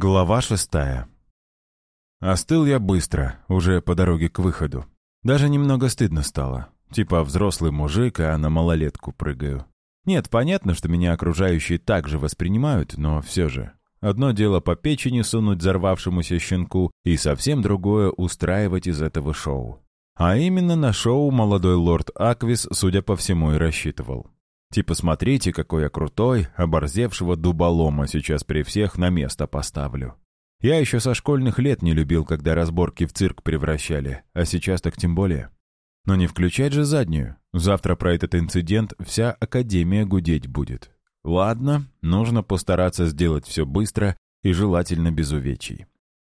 Глава шестая. Остыл я быстро, уже по дороге к выходу. Даже немного стыдно стало. Типа взрослый мужик, а на малолетку прыгаю. Нет, понятно, что меня окружающие так же воспринимают, но все же. Одно дело по печени сунуть взорвавшемуся щенку, и совсем другое устраивать из этого шоу. А именно на шоу молодой лорд Аквис, судя по всему, и рассчитывал. Типа, смотрите, какой я крутой, оборзевшего дуболома сейчас при всех на место поставлю. Я еще со школьных лет не любил, когда разборки в цирк превращали, а сейчас так тем более. Но не включать же заднюю. Завтра про этот инцидент вся Академия гудеть будет. Ладно, нужно постараться сделать все быстро и желательно без увечий.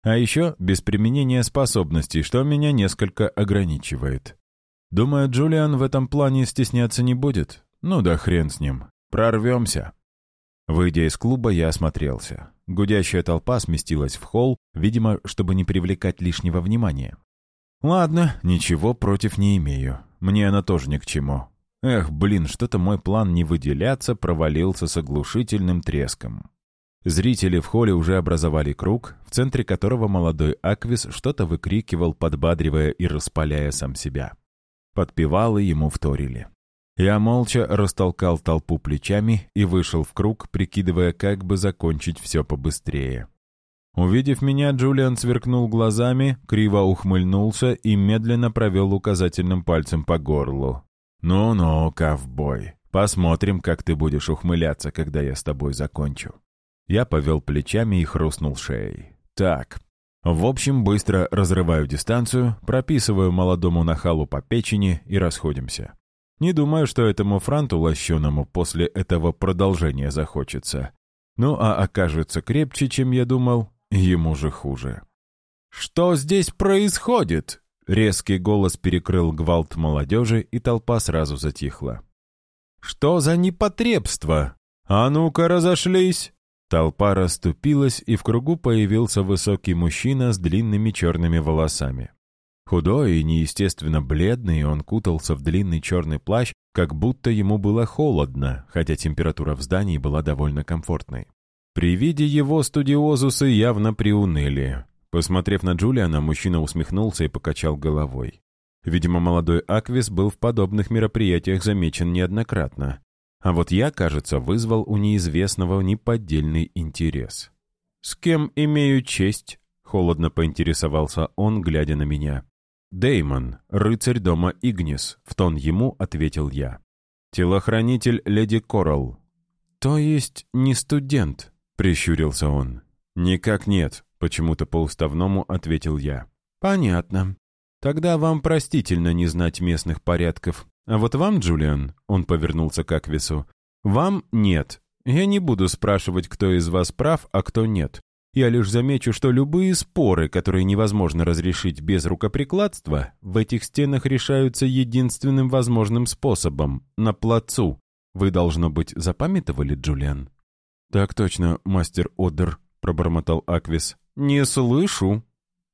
А еще без применения способностей, что меня несколько ограничивает. Думаю, Джулиан в этом плане стесняться не будет, ну да хрен с ним. Прорвемся. Выйдя из клуба, я осмотрелся. Гудящая толпа сместилась в холл, видимо, чтобы не привлекать лишнего внимания. Ладно, ничего против не имею. Мне она тоже ни к чему. Эх, блин, что-то мой план не выделяться провалился с оглушительным треском. Зрители в холле уже образовали круг, в центре которого молодой Аквис что-то выкрикивал, подбадривая и распаляя сам себя. Подпевалы ему вторили. Я молча растолкал толпу плечами и вышел в круг, прикидывая, как бы закончить все побыстрее. Увидев меня, Джулиан сверкнул глазами, криво ухмыльнулся и медленно провел указательным пальцем по горлу. «Ну-ну, ковбой, посмотрим, как ты будешь ухмыляться, когда я с тобой закончу». Я повел плечами и хрустнул шеей. «Так, в общем, быстро разрываю дистанцию, прописываю молодому нахалу по печени и расходимся. Не думаю, что этому франту лощеному после этого продолжения захочется. Ну а окажется крепче, чем я думал, ему же хуже. «Что здесь происходит?» Резкий голос перекрыл гвалт молодежи, и толпа сразу затихла. «Что за непотребство? А ну-ка разошлись!» Толпа расступилась, и в кругу появился высокий мужчина с длинными черными волосами. Худой и неестественно бледный, он кутался в длинный черный плащ, как будто ему было холодно, хотя температура в здании была довольно комфортной. При виде его студиозусы явно приуныли. Посмотрев на Джулиана, мужчина усмехнулся и покачал головой. Видимо, молодой Аквис был в подобных мероприятиях замечен неоднократно. А вот я, кажется, вызвал у неизвестного неподдельный интерес. «С кем имею честь?» — холодно поинтересовался он, глядя на меня. Деймон, рыцарь дома Игнис», — в тон ему ответил я. «Телохранитель леди Коралл». «То есть не студент?» — прищурился он. «Никак нет», — почему-то по-уставному ответил я. «Понятно. Тогда вам простительно не знать местных порядков. А вот вам, Джулиан, — он повернулся к Аквису, — вам нет. Я не буду спрашивать, кто из вас прав, а кто нет. Я лишь замечу, что любые споры, которые невозможно разрешить без рукоприкладства, в этих стенах решаются единственным возможным способом — на плацу. Вы, должно быть, запамятовали, Джулиан? «Так точно, мастер Одер», — пробормотал Аквис. «Не слышу».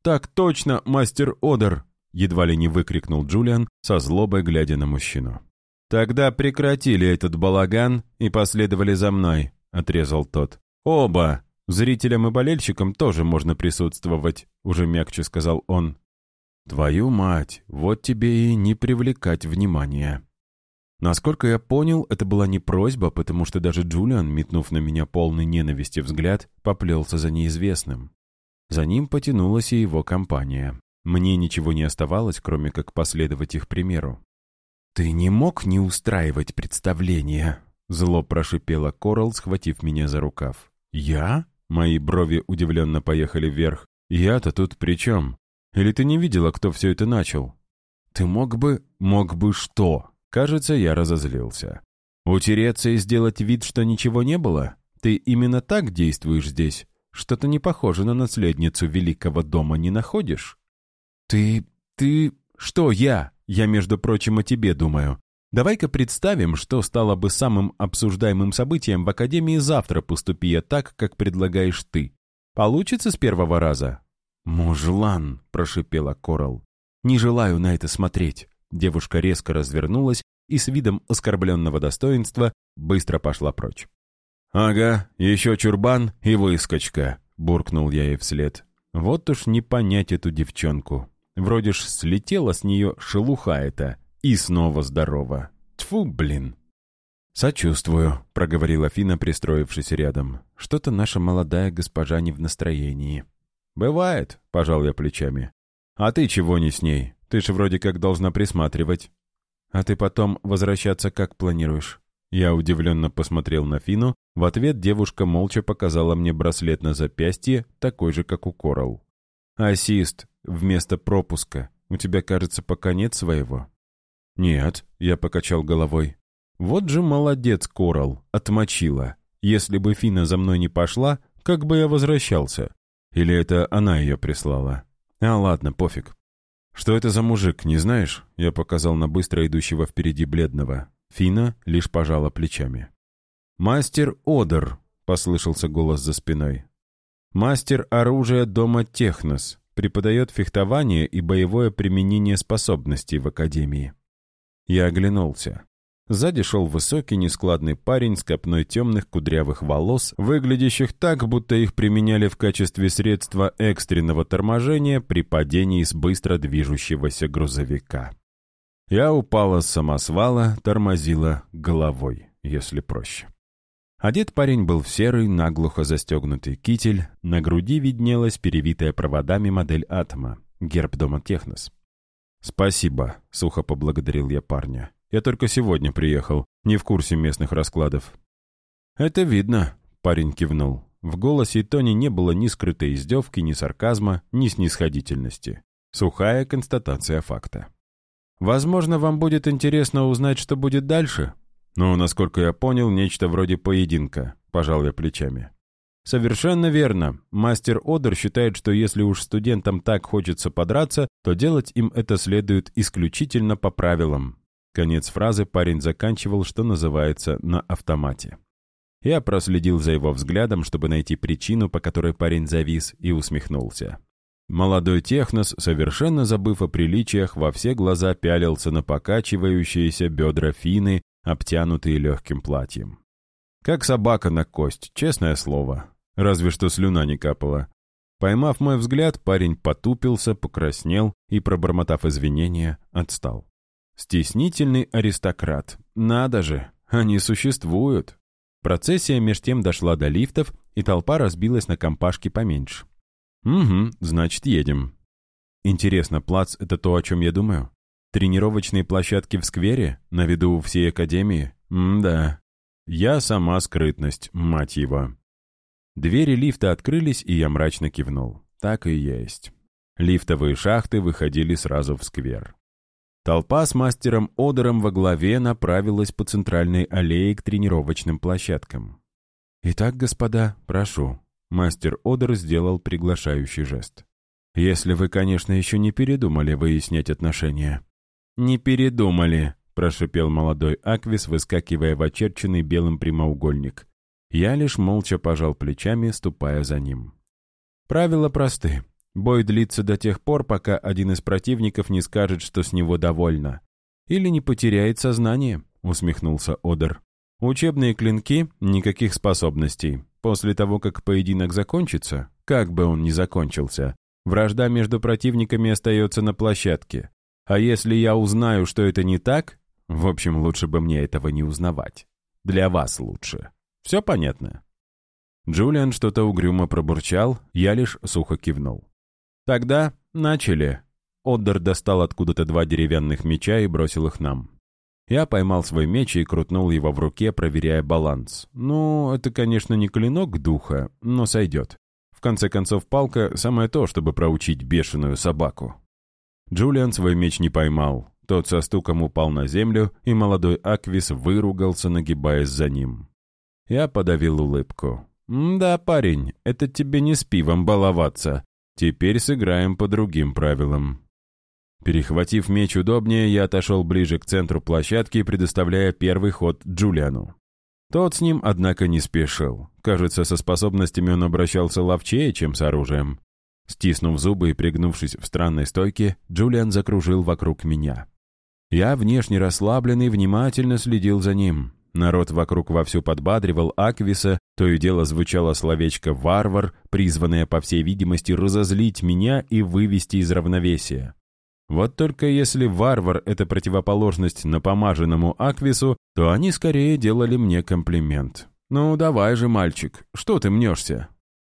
«Так точно, мастер Одер», — едва ли не выкрикнул Джулиан, со злобой глядя на мужчину. «Тогда прекратили этот балаган и последовали за мной», — отрезал тот. «Оба!» Зрителям и болельщикам тоже можно присутствовать», — уже мягче сказал он. «Твою мать, вот тебе и не привлекать внимания». Насколько я понял, это была не просьба, потому что даже Джулиан, метнув на меня полный ненависти взгляд, поплелся за неизвестным. За ним потянулась и его компания. Мне ничего не оставалось, кроме как последовать их примеру. «Ты не мог не устраивать представление?» Зло прошипела Коралл, схватив меня за рукав. «Я?» Мои брови удивленно поехали вверх. «Я-то тут при чем? Или ты не видела, кто все это начал?» «Ты мог бы...» «Мог бы что?» Кажется, я разозлился. «Утереться и сделать вид, что ничего не было? Ты именно так действуешь здесь? Что-то не похоже на наследницу великого дома не находишь?» «Ты... ты... что я? Я, между прочим, о тебе думаю. Давай-ка представим, что стало бы самым обсуждаемым событием в Академии завтра, поступи так, как предлагаешь ты. Получится с первого раза?» «Мужлан», — прошипела Корал. «Не желаю на это смотреть». Девушка резко развернулась и с видом оскорбленного достоинства быстро пошла прочь. «Ага, еще чурбан и выскочка», — буркнул я ей вслед. «Вот уж не понять эту девчонку. Вроде ж слетела с нее шелуха эта, и снова здорова. Тьфу, блин!» «Сочувствую», — проговорила Фина, пристроившись рядом. «Что-то наша молодая госпожа не в настроении». «Бывает», — пожал я плечами. «А ты чего не с ней? Ты же вроде как должна присматривать». «А ты потом возвращаться как планируешь?» Я удивленно посмотрел на Фину. В ответ девушка молча показала мне браслет на запястье, такой же, как у Корал. «Ассист, вместо пропуска. У тебя, кажется, пока нет своего?» «Нет», — я покачал головой. Вот же молодец, Корал, отмочила. Если бы Фина за мной не пошла, как бы я возвращался? Или это она ее прислала? А ладно, пофиг. Что это за мужик, не знаешь? Я показал на быстро идущего впереди бледного. Фина лишь пожала плечами. «Мастер Одер», — послышался голос за спиной. «Мастер оружия дома Технос. Преподает фехтование и боевое применение способностей в Академии». Я оглянулся. Сзади шел высокий, нескладный парень с копной темных кудрявых волос, выглядящих так, будто их применяли в качестве средства экстренного торможения при падении с быстро движущегося грузовика. Я упала с самосвала, тормозила головой, если проще. Одет парень был в серый, наглухо застегнутый китель, на груди виднелась перевитая проводами модель атома, герб дома Технос. «Спасибо», — сухо поблагодарил я парня. Я только сегодня приехал, не в курсе местных раскладов». «Это видно», — парень кивнул. В голосе и тоне не было ни скрытой издевки, ни сарказма, ни снисходительности. Сухая констатация факта. «Возможно, вам будет интересно узнать, что будет дальше?» «Ну, насколько я понял, нечто вроде поединка», — пожал я плечами. «Совершенно верно. Мастер Одер считает, что если уж студентам так хочется подраться, то делать им это следует исключительно по правилам, Конец фразы парень заканчивал, что называется, на автомате. Я проследил за его взглядом, чтобы найти причину, по которой парень завис, и усмехнулся. Молодой технос, совершенно забыв о приличиях, во все глаза пялился на покачивающиеся бедра Фины, обтянутые легким платьем. Как собака на кость, честное слово. Разве что слюна не капала. Поймав мой взгляд, парень потупился, покраснел и, пробормотав извинения, отстал. Стеснительный аристократ. Надо же, они существуют. Процессия меж тем дошла до лифтов, и толпа разбилась на компашки поменьше. «Угу, значит, едем». Интересно, плац — это то, о чем я думаю? Тренировочные площадки в сквере? На виду у всей академии? М-да. Я сама скрытность, мать его. Двери лифта открылись, и я мрачно кивнул. Так и есть. Лифтовые шахты выходили сразу в сквер. Толпа с мастером Одером во главе направилась по центральной аллее к тренировочным площадкам. «Итак, господа, прошу». Мастер Одер сделал приглашающий жест. «Если вы, конечно, еще не передумали выяснять отношения». «Не передумали», — прошипел молодой Аквис, выскакивая в очерченный белым прямоугольник. Я лишь молча пожал плечами, ступая за ним. Правила просты. Бой длится до тех пор, пока один из противников не скажет, что с него довольно. Или не потеряет сознание, усмехнулся Одер. Учебные клинки — никаких способностей. После того, как поединок закончится, как бы он ни закончился, вражда между противниками остается на площадке. А если я узнаю, что это не так, в общем, лучше бы мне этого не узнавать. Для вас лучше. Все понятно?» Джулиан что-то угрюмо пробурчал, я лишь сухо кивнул. «Тогда начали». Отдер достал откуда-то два деревянных меча и бросил их нам. Я поймал свой меч и крутнул его в руке, проверяя баланс. Ну, это, конечно, не клинок духа, но сойдет. В конце концов, палка — самое то, чтобы проучить бешеную собаку. Джулиан свой меч не поймал. Тот со стуком упал на землю, и молодой Аквис выругался, нагибаясь за ним. Я подавил улыбку. «Да, парень, это тебе не с пивом баловаться. Теперь сыграем по другим правилам. Перехватив меч удобнее, я отошел ближе к центру площадки, предоставляя первый ход Джулиану. Тот с ним, однако, не спешил. Кажется, со способностями он обращался ловчее, чем с оружием. Стиснув зубы и пригнувшись в странной стойке, Джулиан закружил вокруг меня. Я, внешне расслабленный, внимательно следил за ним. Народ вокруг вовсю подбадривал Аквиса, то и дело звучало словечко «варвар», призванное, по всей видимости, разозлить меня и вывести из равновесия. Вот только если варвар — это противоположность напомаженному Аквису, то они скорее делали мне комплимент. «Ну, давай же, мальчик, что ты мнешься?»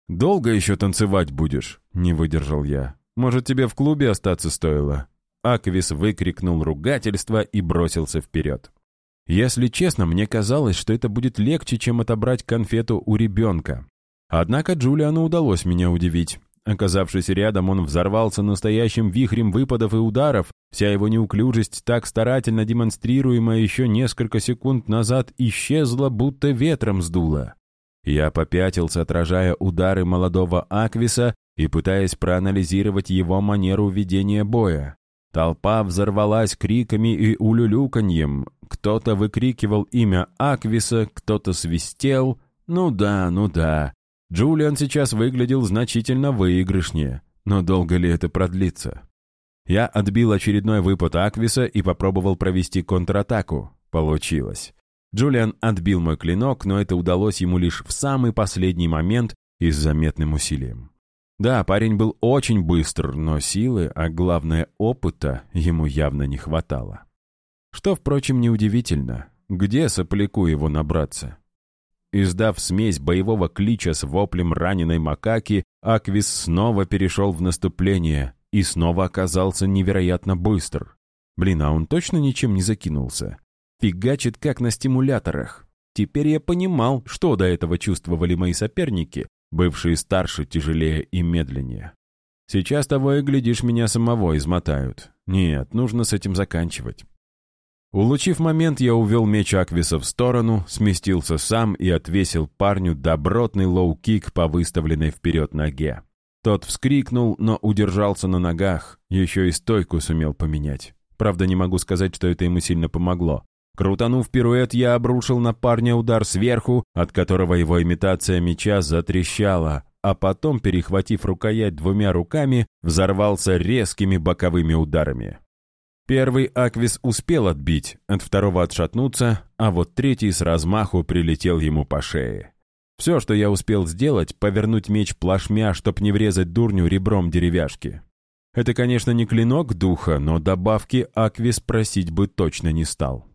«Долго еще танцевать будешь?» — не выдержал я. «Может, тебе в клубе остаться стоило?» Аквис выкрикнул ругательство и бросился вперед. Если честно, мне казалось, что это будет легче, чем отобрать конфету у ребенка. Однако Джулиану удалось меня удивить. Оказавшись рядом, он взорвался настоящим вихрем выпадов и ударов. Вся его неуклюжесть, так старательно демонстрируемая еще несколько секунд назад, исчезла, будто ветром сдула. Я попятился, отражая удары молодого Аквиса и пытаясь проанализировать его манеру ведения боя. Толпа взорвалась криками и улюлюканьем. Кто-то выкрикивал имя Аквиса, кто-то свистел. Ну да, ну да. Джулиан сейчас выглядел значительно выигрышнее. Но долго ли это продлится? Я отбил очередной выпад Аквиса и попробовал провести контратаку. Получилось. Джулиан отбил мой клинок, но это удалось ему лишь в самый последний момент и с заметным усилием. Да, парень был очень быстр, но силы, а главное опыта, ему явно не хватало. Что, впрочем, неудивительно. Где сопляку его набраться? Издав смесь боевого клича с воплем раненой макаки, Аквис снова перешел в наступление и снова оказался невероятно быстр. Блин, а он точно ничем не закинулся? Фигачит как на стимуляторах. Теперь я понимал, что до этого чувствовали мои соперники, бывшие старше, тяжелее и медленнее. Сейчас того и глядишь, меня самого измотают. Нет, нужно с этим заканчивать. Улучив момент, я увел меч Аквиса в сторону, сместился сам и отвесил парню добротный лоу-кик по выставленной вперед ноге. Тот вскрикнул, но удержался на ногах, еще и стойку сумел поменять. Правда, не могу сказать, что это ему сильно помогло. Крутанув пируэт, я обрушил на парня удар сверху, от которого его имитация меча затрещала, а потом, перехватив рукоять двумя руками, взорвался резкими боковыми ударами. Первый Аквис успел отбить, от второго отшатнуться, а вот третий с размаху прилетел ему по шее. Все, что я успел сделать, повернуть меч плашмя, чтоб не врезать дурню ребром деревяшки. Это, конечно, не клинок духа, но добавки Аквис просить бы точно не стал.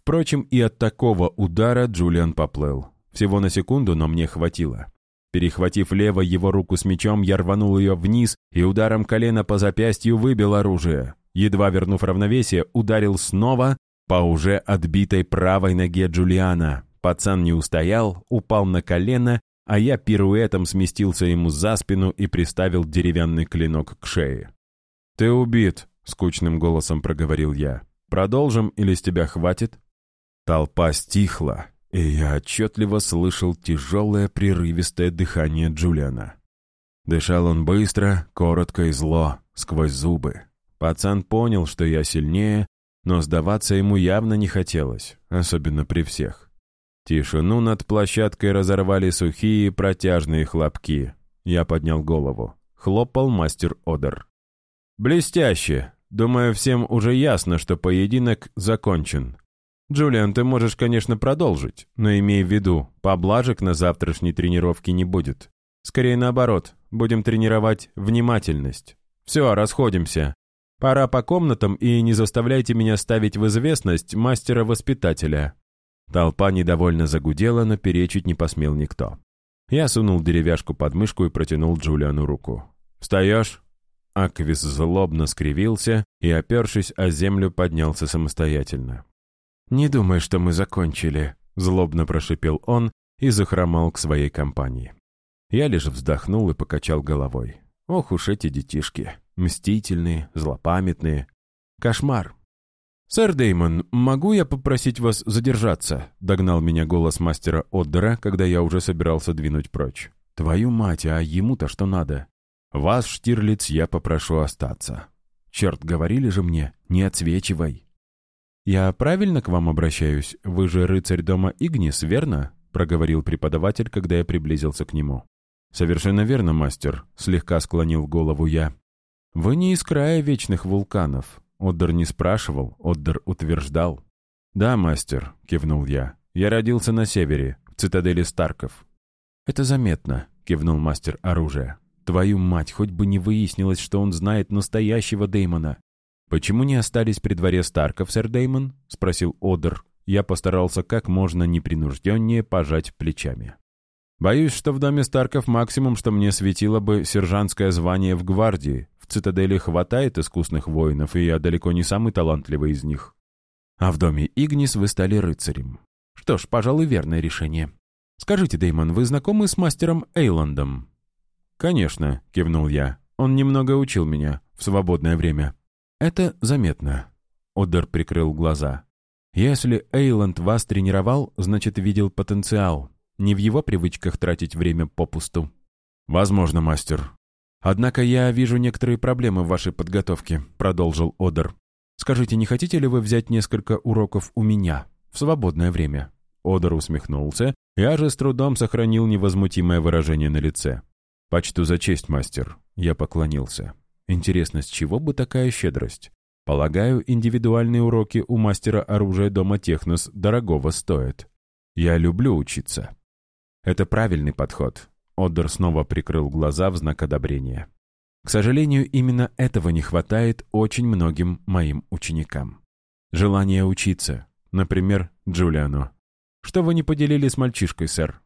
Впрочем, и от такого удара Джулиан поплыл. Всего на секунду, но мне хватило. Перехватив лево его руку с мечом, я рванул ее вниз и ударом колена по запястью выбил оружие. Едва вернув равновесие, ударил снова по уже отбитой правой ноге Джулиана. Пацан не устоял, упал на колено, а я пируэтом сместился ему за спину и приставил деревянный клинок к шее. «Ты убит», — скучным голосом проговорил я. «Продолжим или с тебя хватит?» Толпа стихла, и я отчетливо слышал тяжелое прерывистое дыхание Джулиана. Дышал он быстро, коротко и зло, сквозь зубы. Пацан понял, что я сильнее, но сдаваться ему явно не хотелось, особенно при всех. Тишину над площадкой разорвали сухие протяжные хлопки. Я поднял голову. Хлопал мастер Одер. «Блестяще! Думаю, всем уже ясно, что поединок закончен. «Джулиан, ты можешь, конечно, продолжить, но имей в виду, поблажек на завтрашней тренировке не будет. Скорее наоборот, будем тренировать внимательность. Все, расходимся. Пора по комнатам и не заставляйте меня ставить в известность мастера-воспитателя». Толпа недовольно загудела, но перечить не посмел никто. Я сунул деревяшку под мышку и протянул Джулиану руку. «Встаешь?» Аквис злобно скривился и, опершись о землю, поднялся самостоятельно. «Не думай, что мы закончили», — злобно прошипел он и захромал к своей компании. Я лишь вздохнул и покачал головой. Ох уж эти детишки. Мстительные, злопамятные. Кошмар. «Сэр Деймон, могу я попросить вас задержаться?» — догнал меня голос мастера Отдера, когда я уже собирался двинуть прочь. «Твою мать, а ему-то что надо?» «Вас, Штирлиц, я попрошу остаться». «Черт, говорили же мне, не отсвечивай». «Я правильно к вам обращаюсь? Вы же рыцарь дома Игнис, верно?» — проговорил преподаватель, когда я приблизился к нему. «Совершенно верно, мастер», — слегка склонил голову я. «Вы не из края вечных вулканов». Отдер не спрашивал, Отдер утверждал. «Да, мастер», — кивнул я. Я родился на севере, в цитадели Старков». «Это заметно», — кивнул мастер оружия. «Твою мать, хоть бы не выяснилось, что он знает настоящего Деймона». «Почему не остались при дворе Старков, сэр Деймон?» — спросил Одер. Я постарался как можно непринужденнее пожать плечами. «Боюсь, что в доме Старков максимум, что мне светило бы сержантское звание в гвардии. В цитадели хватает искусных воинов, и я далеко не самый талантливый из них. А в доме Игнис вы стали рыцарем. Что ж, пожалуй, верное решение. Скажите, Деймон, вы знакомы с мастером Эйландом? Конечно, кивнул я. Он немного учил меня в свободное время. Это заметно. Одер прикрыл глаза. Если Эйланд вас тренировал, значит, видел потенциал. Не в его привычках тратить время попусту. Возможно, мастер. Однако я вижу некоторые проблемы в вашей подготовке, продолжил Одер. Скажите, не хотите ли вы взять несколько уроков у меня в свободное время?» Одер усмехнулся, я же с трудом сохранил невозмутимое выражение на лице. «Почту за честь, мастер», — я поклонился. «Интересно, с чего бы такая щедрость? Полагаю, индивидуальные уроки у мастера оружия дома Технос дорогого стоят. Я люблю учиться». «Это правильный подход», — Одер снова прикрыл глаза в знак одобрения. К сожалению, именно этого не хватает очень многим моим ученикам. Желание учиться. Например, Джулиану. Что вы не поделили с мальчишкой, сэр?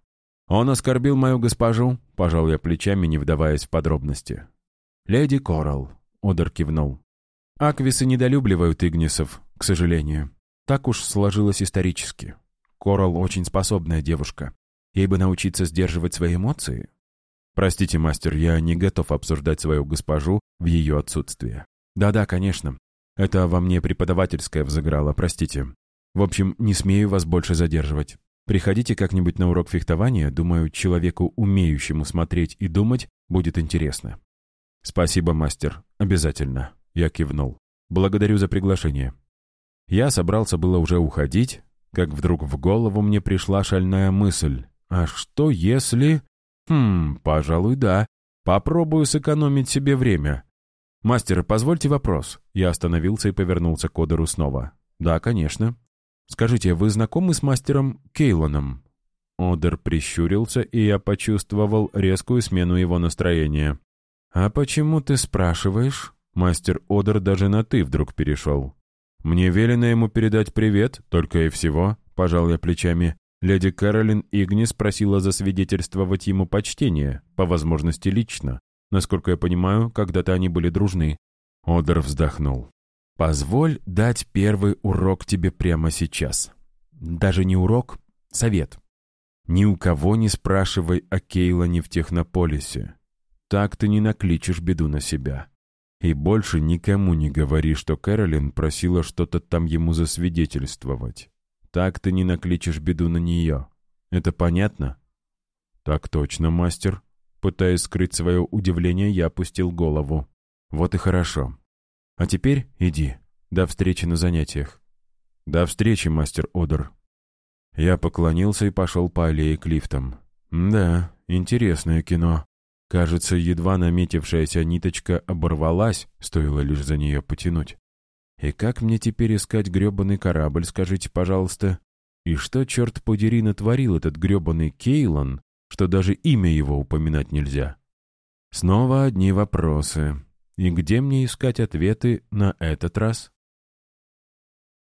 Он оскорбил мою госпожу, пожал я плечами, не вдаваясь в подробности. Леди Коралл, Одер кивнул. Аквисы недолюбливают Игнисов, к сожалению. Так уж сложилось исторически. Коралл очень способная девушка. Ей бы научиться сдерживать свои эмоции, «Простите, мастер, я не готов обсуждать свою госпожу в ее отсутствие». «Да-да, конечно. Это во мне преподавательское взыграло, простите. В общем, не смею вас больше задерживать. Приходите как-нибудь на урок фехтования, думаю, человеку, умеющему смотреть и думать, будет интересно». «Спасибо, мастер. Обязательно». Я кивнул. «Благодарю за приглашение». Я собрался было уже уходить, как вдруг в голову мне пришла шальная мысль. «А что если...» «Хм, пожалуй, да. Попробую сэкономить себе время». «Мастер, позвольте вопрос». Я остановился и повернулся к Одеру снова. «Да, конечно». «Скажите, вы знакомы с мастером Кейлоном?» Одер прищурился, и я почувствовал резкую смену его настроения. «А почему ты спрашиваешь?» Мастер Одер даже на «ты» вдруг перешел. «Мне велено ему передать привет, только и всего», — пожал я плечами. Леди Кэролин Игнис просила засвидетельствовать ему почтение, по возможности лично. Насколько я понимаю, когда-то они были дружны. Одер вздохнул. «Позволь дать первый урок тебе прямо сейчас. Даже не урок, совет. Ни у кого не спрашивай о Кейлоне в Технополисе. Так ты не накличешь беду на себя. И больше никому не говори, что Кэролин просила что-то там ему засвидетельствовать. Так ты не накличешь беду на нее. Это понятно?» «Так точно, мастер». Пытаясь скрыть свое удивление, я опустил голову. «Вот и хорошо. А теперь иди. До встречи на занятиях». «До встречи, мастер Одер». Я поклонился и пошел по аллее к лифтам. «Да, интересное кино. Кажется, едва наметившаяся ниточка оборвалась, стоило лишь за нее потянуть. И как мне теперь искать грёбаный корабль, скажите, пожалуйста? И что, черт подери, натворил этот грёбаный Кейлон, что даже имя его упоминать нельзя? Снова одни вопросы. И где мне искать ответы на этот раз?